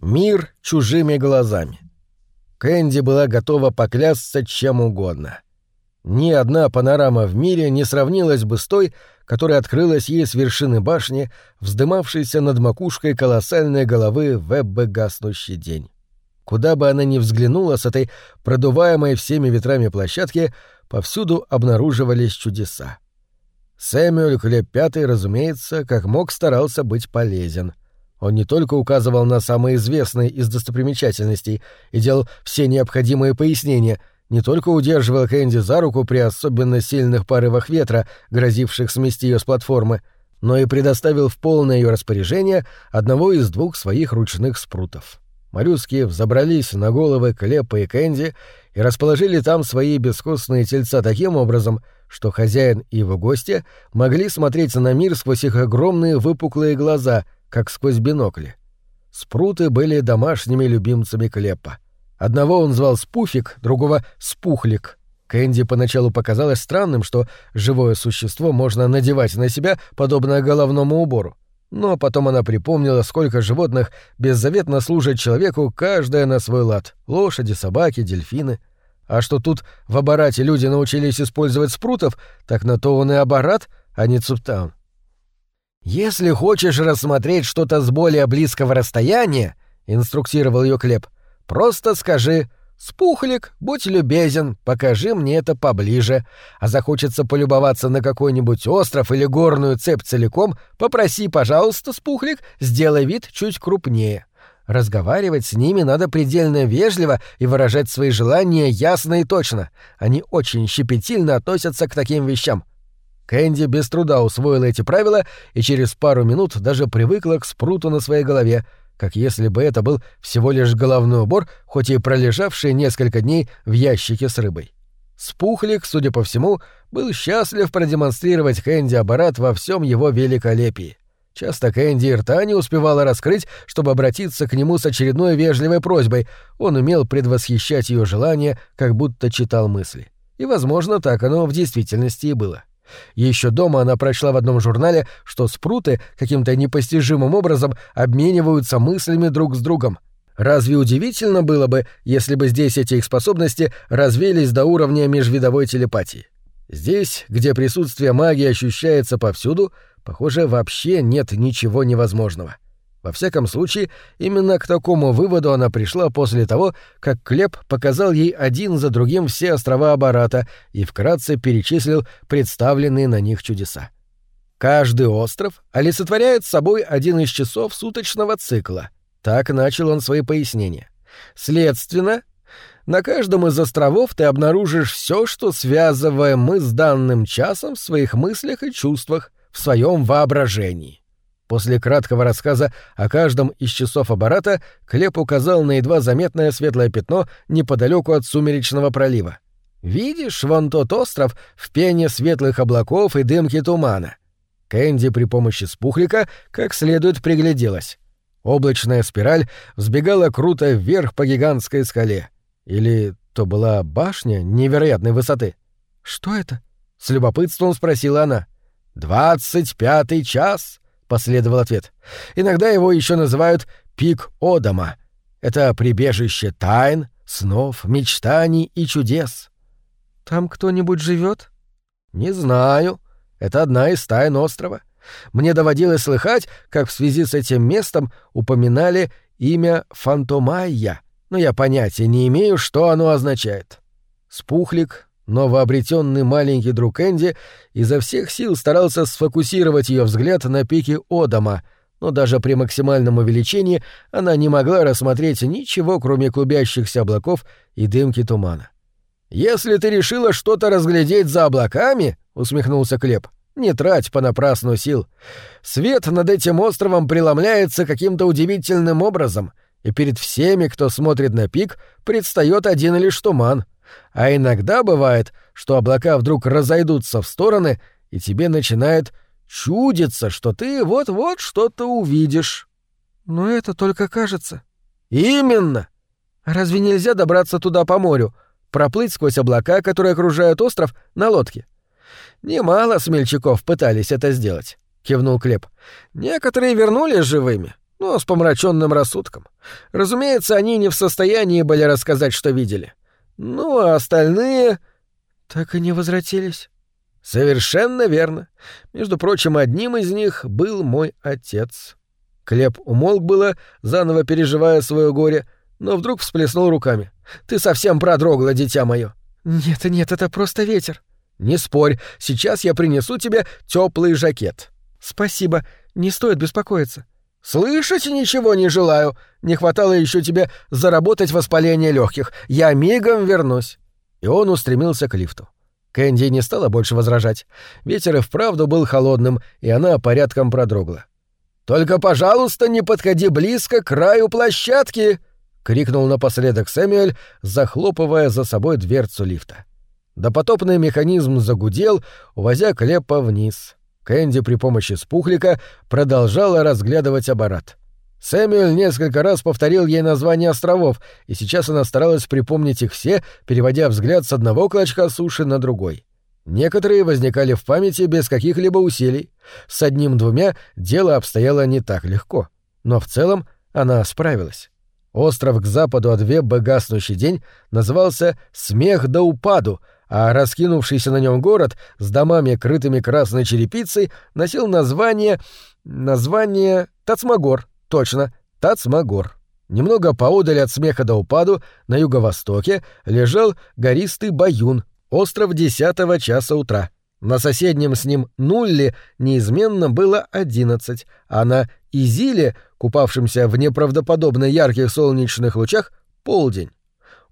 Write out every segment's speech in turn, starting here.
Мир чужими глазами. Кэнди была готова поклясться чем угодно. Ни одна панорама в мире не сравнилась бы с той, которая открылась ей с вершины башни, вздымавшейся над макушкой колоссальной головы Веббы гаснущий день. Куда бы она ни взглянула с этой продуваемой всеми ветрами площадки, повсюду обнаруживались чудеса. Сэмюэль Клеп Пятый, разумеется, как мог старался быть полезен. Он не только указывал на самые известные из достопримечательностей и делал все необходимые пояснения, не только удерживал Кэнди за руку при особенно сильных порывах ветра, грозивших смести ее с платформы, но и предоставил в полное ее распоряжение одного из двух своих ручных спрутов. Моллюски взобрались на головы Клепа и Кэнди и расположили там свои бескостные тельца таким образом, что хозяин и его гости могли смотреть на мир сквозь их огромные выпуклые глаза — как сквозь бинокли. Спруты были домашними любимцами Клеппа. Одного он звал Спуфик, другого — Спухлик. Кэнди поначалу показалось странным, что живое существо можно надевать на себя, подобно головному убору. Но потом она припомнила, сколько животных беззаветно служат человеку, каждое на свой лад — лошади, собаки, дельфины. А что тут в аппарате люди научились использовать спрутов, так на то он и аппарат, а не цуптаун. «Если хочешь рассмотреть что-то с более близкого расстояния», — инструктировал ее Клеп, — «просто скажи «Спухлик, будь любезен, покажи мне это поближе. А захочется полюбоваться на какой-нибудь остров или горную цепь целиком, попроси, пожалуйста, Спухлик, сделай вид чуть крупнее». Разговаривать с ними надо предельно вежливо и выражать свои желания ясно и точно. Они очень щепетильно относятся к таким вещам. Кэнди без труда усвоила эти правила и через пару минут даже привыкла к спруту на своей голове, как если бы это был всего лишь головной убор, хоть и пролежавший несколько дней в ящике с рыбой. Спухлик, судя по всему, был счастлив продемонстрировать Кэнди аппарат во всем его великолепии. Часто Кэнди и рта не успевала раскрыть, чтобы обратиться к нему с очередной вежливой просьбой. Он умел предвосхищать ее желания, как будто читал мысли. И, возможно, так оно в действительности и было. Еще дома она прочла в одном журнале, что спруты каким-то непостижимым образом обмениваются мыслями друг с другом. Разве удивительно было бы, если бы здесь эти их способности развились до уровня межвидовой телепатии? Здесь, где присутствие магии ощущается повсюду, похоже, вообще нет ничего невозможного. — во всяком случае, именно к такому выводу она пришла после того, как Клеп показал ей один за другим все острова Абарата и вкратце перечислил представленные на них чудеса. Каждый остров олицетворяет собой один из часов суточного цикла. Так начал он свои пояснения. Следственно, на каждом из островов ты обнаружишь все, что связываем мы с данным часом в своих мыслях и чувствах, в своем воображении. После краткого рассказа о каждом из часов аппарата Клеп указал на едва заметное светлое пятно неподалеку от Сумеречного пролива. «Видишь, вон тот остров в пене светлых облаков и дымки тумана». Кэнди при помощи спухлика как следует пригляделась. Облачная спираль взбегала круто вверх по гигантской скале. Или то была башня невероятной высоты? «Что это?» — с любопытством спросила она. «Двадцать пятый час!» Последовал ответ. Иногда его еще называют пик Одама. Это прибежище тайн, снов, мечтаний и чудес. Там кто-нибудь живет? Не знаю. Это одна из тайн острова. Мне доводилось слыхать, как в связи с этим местом упоминали имя Фантомайя, но я понятия не имею, что оно означает. Спухлик Новообретенный маленький друг Энди изо всех сил старался сфокусировать ее взгляд на пике Одама, но даже при максимальном увеличении она не могла рассмотреть ничего, кроме клубящихся облаков и дымки тумана. «Если ты решила что-то разглядеть за облаками», — усмехнулся Клеп, — «не трать понапрасну сил. Свет над этим островом преломляется каким-то удивительным образом, и перед всеми, кто смотрит на пик, предстает один лишь туман». А иногда бывает, что облака вдруг разойдутся в стороны, и тебе начинает чудиться, что ты вот-вот что-то увидишь. Но это только кажется. Именно. Разве нельзя добраться туда по морю, проплыть сквозь облака, которые окружают остров, на лодке? Немало смельчаков пытались это сделать, кивнул Клеп. Некоторые вернулись живыми, но с помраченным рассудком. Разумеется, они не в состоянии были рассказать, что видели. Ну, а остальные... Так и не возвратились. Совершенно верно. Между прочим, одним из них был мой отец. Клеп умолк было, заново переживая свое горе, но вдруг всплеснул руками. «Ты совсем продрогла, дитя мое!» «Нет, нет, это просто ветер». «Не спорь, сейчас я принесу тебе теплый жакет». «Спасибо, не стоит беспокоиться». «Слышать ничего не желаю. Не хватало еще тебе заработать воспаление легких. Я мигом вернусь». И он устремился к лифту. Кэнди не стала больше возражать. Ветер и вправду был холодным, и она порядком продрогла. «Только, пожалуйста, не подходи близко к краю площадки!» — крикнул напоследок Сэмюэль, захлопывая за собой дверцу лифта. Допотопный механизм загудел, увозя Клепа вниз. Кэнди при помощи спухлика продолжала разглядывать аппарат. Сэмюэль несколько раз повторил ей названия островов, и сейчас она старалась припомнить их все, переводя взгляд с одного клочка суши на другой. Некоторые возникали в памяти без каких-либо усилий. С одним-двумя дело обстояло не так легко. Но в целом она справилась. Остров к западу от Вебба гаснущий день назывался «Смех до упаду», а раскинувшийся на нем город с домами, крытыми красной черепицей, носил название... название Тацмагор, точно, Тацмагор. Немного поодаль от смеха до упаду, на юго-востоке, лежал гористый Баюн, остров десятого часа утра. На соседнем с ним Нулле неизменно было одиннадцать, а на Изиле, купавшемся в неправдоподобно ярких солнечных лучах, полдень.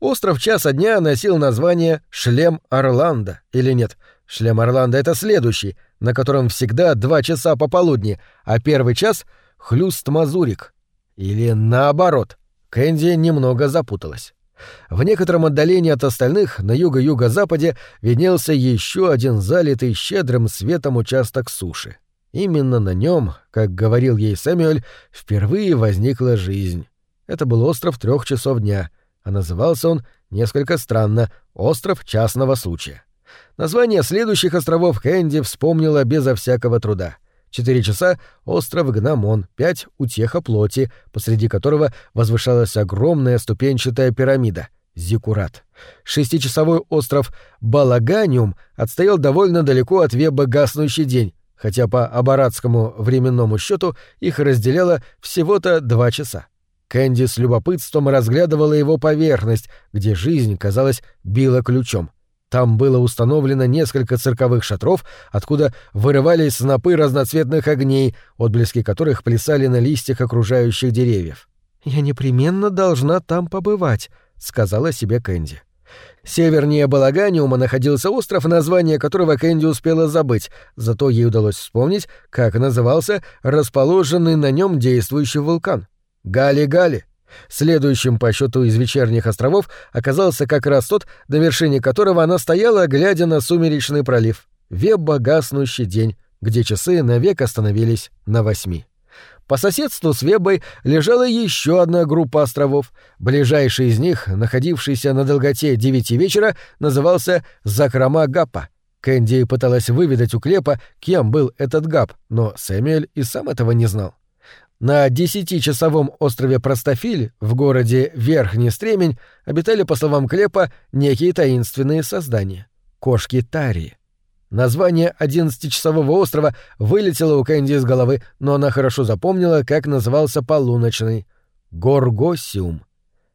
Остров часа дня носил название «Шлем Орландо» или нет. Шлем Орландо — это следующий, на котором всегда два часа пополудни, а первый час — Хлюст Мазурик. Или наоборот. Кэнди немного запуталась. В некотором отдалении от остальных, на юго-юго-западе, виднелся еще один залитый щедрым светом участок суши. Именно на нем, как говорил ей Сэмюэль, впервые возникла жизнь. Это был остров трех часов дня — а назывался он несколько странно «Остров частного случая». Название следующих островов Кэнди вспомнила безо всякого труда. Четыре часа — остров Гномон, пять — утеха плоти, посреди которого возвышалась огромная ступенчатая пирамида — Зикурат. Шестичасовой остров Балаганиум отстоял довольно далеко от Веба гаснущий день, хотя по абаратскому временному счету их разделяло всего-то два часа. Кэнди с любопытством разглядывала его поверхность, где жизнь, казалось, била ключом. Там было установлено несколько цирковых шатров, откуда вырывались снопы разноцветных огней, отблески которых плясали на листьях окружающих деревьев. «Я непременно должна там побывать», — сказала себе Кэнди. Севернее Балаганиума находился остров, название которого Кэнди успела забыть, зато ей удалось вспомнить, как назывался расположенный на нем действующий вулкан. Гали-Гали. Следующим по счету из вечерних островов оказался как раз тот, на вершине которого она стояла, глядя на сумеречный пролив. Вебба гаснущий день, где часы навек остановились на восьми. По соседству с Веббой лежала еще одна группа островов. Ближайший из них, находившийся на долготе девяти вечера, назывался Закрома Гаппа. Кэнди пыталась выведать у Клепа, кем был этот Гап, но Сэмюэль и сам этого не знал. На десятичасовом острове Простофиль в городе Верхний Стремень обитали, по словам Клепа, некие таинственные создания — кошки Тарии. Название одиннадцатичасового острова вылетело у Кэнди из головы, но она хорошо запомнила, как назывался полуночный — Горгосиум.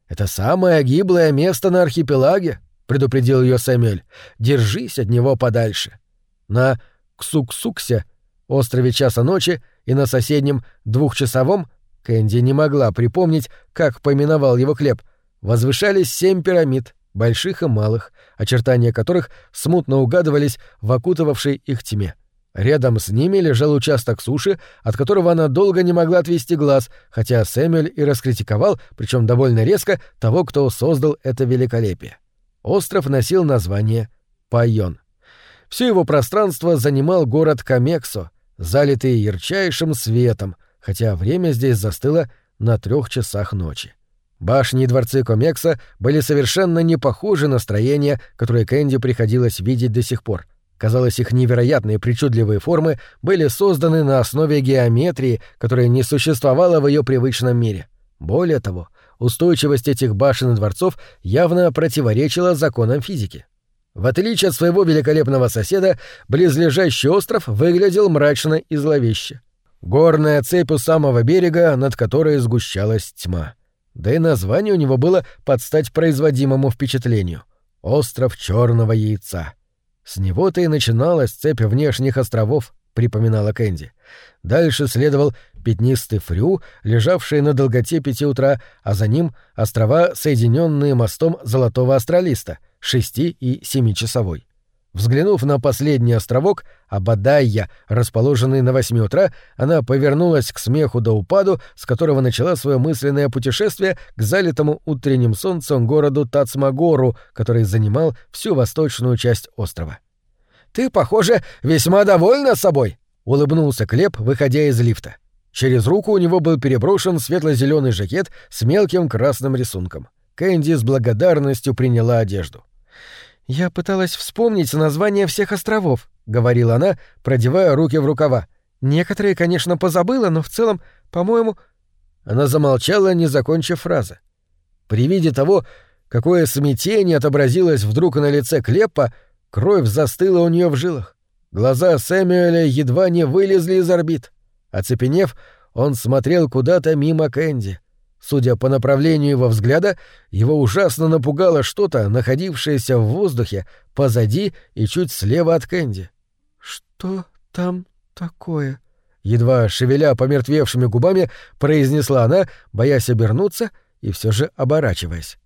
«Это самое гиблое место на архипелаге», — предупредил ее Сэмюэль. «Держись от него подальше». На Ксуксуксе, острове Часа ночи, и на соседнем двухчасовом Кэнди не могла припомнить, как поминовал его хлеб, возвышались семь пирамид, больших и малых, очертания которых смутно угадывались в окутывавшей их тьме. Рядом с ними лежал участок суши, от которого она долго не могла отвести глаз, хотя Сэмюэль и раскритиковал, причем довольно резко, того, кто создал это великолепие. Остров носил название Пайон. Все его пространство занимал город Камексо, залитые ярчайшим светом, хотя время здесь застыло на трех часах ночи. Башни и дворцы Комекса были совершенно не похожи на строения, которые Кэнди приходилось видеть до сих пор. Казалось, их невероятные причудливые формы были созданы на основе геометрии, которая не существовала в ее привычном мире. Более того, устойчивость этих башен и дворцов явно противоречила законам физики. В отличие от своего великолепного соседа, близлежащий остров выглядел мрачно и зловеще. Горная цепь у самого берега, над которой сгущалась тьма. Да и название у него было под стать производимому впечатлению — «Остров черного яйца». С него-то и начиналась цепь внешних островов, припоминала Кэнди. Дальше следовал пятнистый фрю, лежавший на долготе пяти утра, а за ним острова, соединенные мостом Золотого Астралиста, шести- и семичасовой. Взглянув на последний островок, Абадайя, расположенный на восьми утра, она повернулась к смеху до упаду, с которого начала свое мысленное путешествие к залитому утренним солнцем городу Тацмагору, который занимал всю восточную часть острова. «Ты, похоже, весьма довольна собой», — улыбнулся Клеп, выходя из лифта. Через руку у него был переброшен светло-зеленый жакет с мелким красным рисунком. Кэнди с благодарностью приняла одежду. «Я пыталась вспомнить название всех островов», — говорила она, продевая руки в рукава. «Некоторые, конечно, позабыла, но в целом, по-моему...» Она замолчала, не закончив фразы. При виде того, какое смятение отобразилось вдруг на лице Клеппа, кровь застыла у нее в жилах. Глаза Сэмюэля едва не вылезли из орбит. Оцепенев, он смотрел куда-то мимо Кэнди — Судя по направлению его взгляда, его ужасно напугало что-то, находившееся в воздухе позади и чуть слева от Кэнди. «Что там такое?» Едва шевеля помертвевшими губами, произнесла она, боясь обернуться и все же оборачиваясь.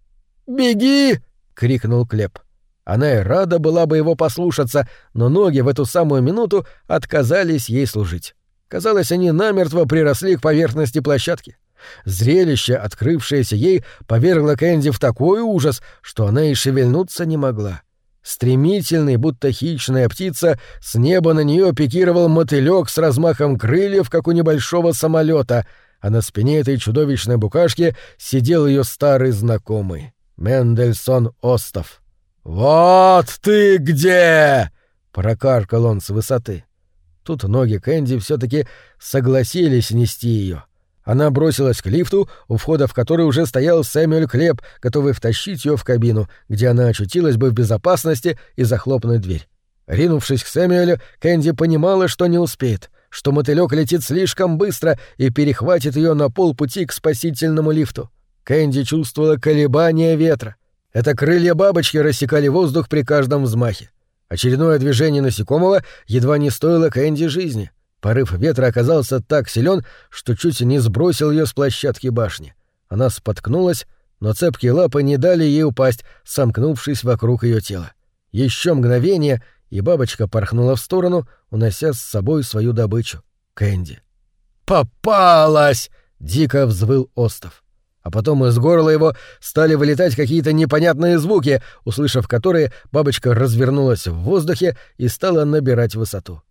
«Беги!» — крикнул Клеп. Она и рада была бы его послушаться, но ноги в эту самую минуту отказались ей служить. Казалось, они намертво приросли к поверхности площадки. Зрелище, открывшееся ей, повергло Кэнди в такой ужас, что она и шевельнуться не могла. Стремительный, будто хищная птица, с неба на нее пикировал мотылек с размахом крыльев, как у небольшого самолета, а на спине этой чудовищной букашки сидел ее старый знакомый — Мендельсон Остов. «Вот ты где!» — прокаркал он с высоты. Тут ноги Кэнди все таки согласились нести ее. Она бросилась к лифту, у входа в который уже стоял Сэмюэль Клеп, готовый втащить ее в кабину, где она очутилась бы в безопасности и захлопнуть дверь. Ринувшись к Сэмюэлю, Кэнди понимала, что не успеет, что мотылек летит слишком быстро и перехватит ее на полпути к спасительному лифту. Кэнди чувствовала колебания ветра. Это крылья бабочки рассекали воздух при каждом взмахе. Очередное движение насекомого едва не стоило Кэнди жизни — Порыв ветра оказался так силен, что чуть не сбросил ее с площадки башни. Она споткнулась, но цепкие лапы не дали ей упасть, сомкнувшись вокруг ее тела. Еще мгновение, и бабочка порхнула в сторону, унося с собой свою добычу — Кэнди. «Попалась!» — дико взвыл Остов. А потом из горла его стали вылетать какие-то непонятные звуки, услышав которые, бабочка развернулась в воздухе и стала набирать высоту.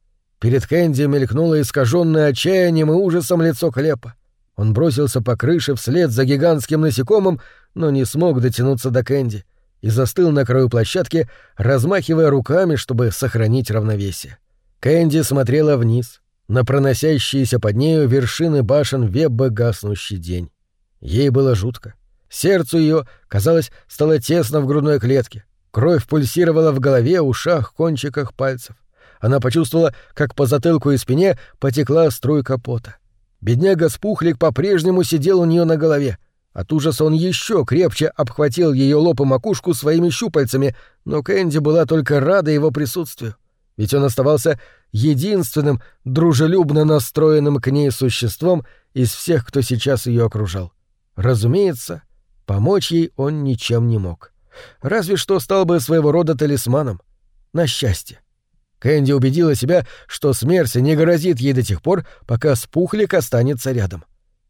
Перед Кэнди мелькнуло искаженное отчаянием и ужасом лицо Клепа. Он бросился по крыше вслед за гигантским насекомым, но не смог дотянуться до Кэнди и застыл на краю площадки, размахивая руками, чтобы сохранить равновесие. Кэнди смотрела вниз, на проносящиеся под нею вершины башен Вебба гаснущий день. Ей было жутко. Сердцу ее, казалось, стало тесно в грудной клетке. Кровь пульсировала в голове, ушах, кончиках пальцев. Она почувствовала, как по затылку и спине потекла струйка пота. Бедняга Спухлик по-прежнему сидел у нее на голове. От ужаса он еще крепче обхватил ее лоб и макушку своими щупальцами, но Кэнди была только рада его присутствию. Ведь он оставался единственным дружелюбно настроенным к ней существом из всех, кто сейчас ее окружал. Разумеется, помочь ей он ничем не мог. Разве что стал бы своего рода талисманом. На счастье. Кэнди убедила себя, что смерть не грозит ей до тех пор, пока спухлик останется рядом.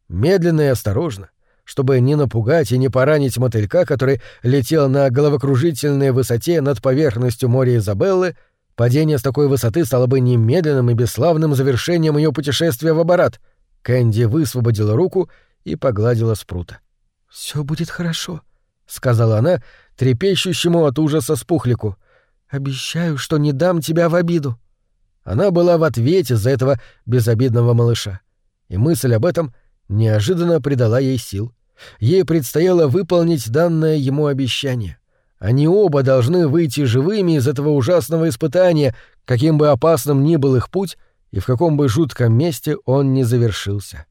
Медленно и осторожно, чтобы не напугать и не поранить мотылька, который летел на головокружительной высоте над поверхностью моря Изабеллы, падение с такой высоты стало бы немедленным и бесславным завершением ее путешествия в аппарат. Кэнди высвободила руку и погладила спрута. «Все будет хорошо», — сказала она трепещущему от ужаса спухлику. Обещаю, что не дам тебя в обиду». Она была в ответе за этого безобидного малыша, и мысль об этом неожиданно придала ей сил. Ей предстояло выполнить данное ему обещание. Они оба должны выйти живыми из этого ужасного испытания, каким бы опасным ни был их путь и в каком бы жутком месте он ни завершился.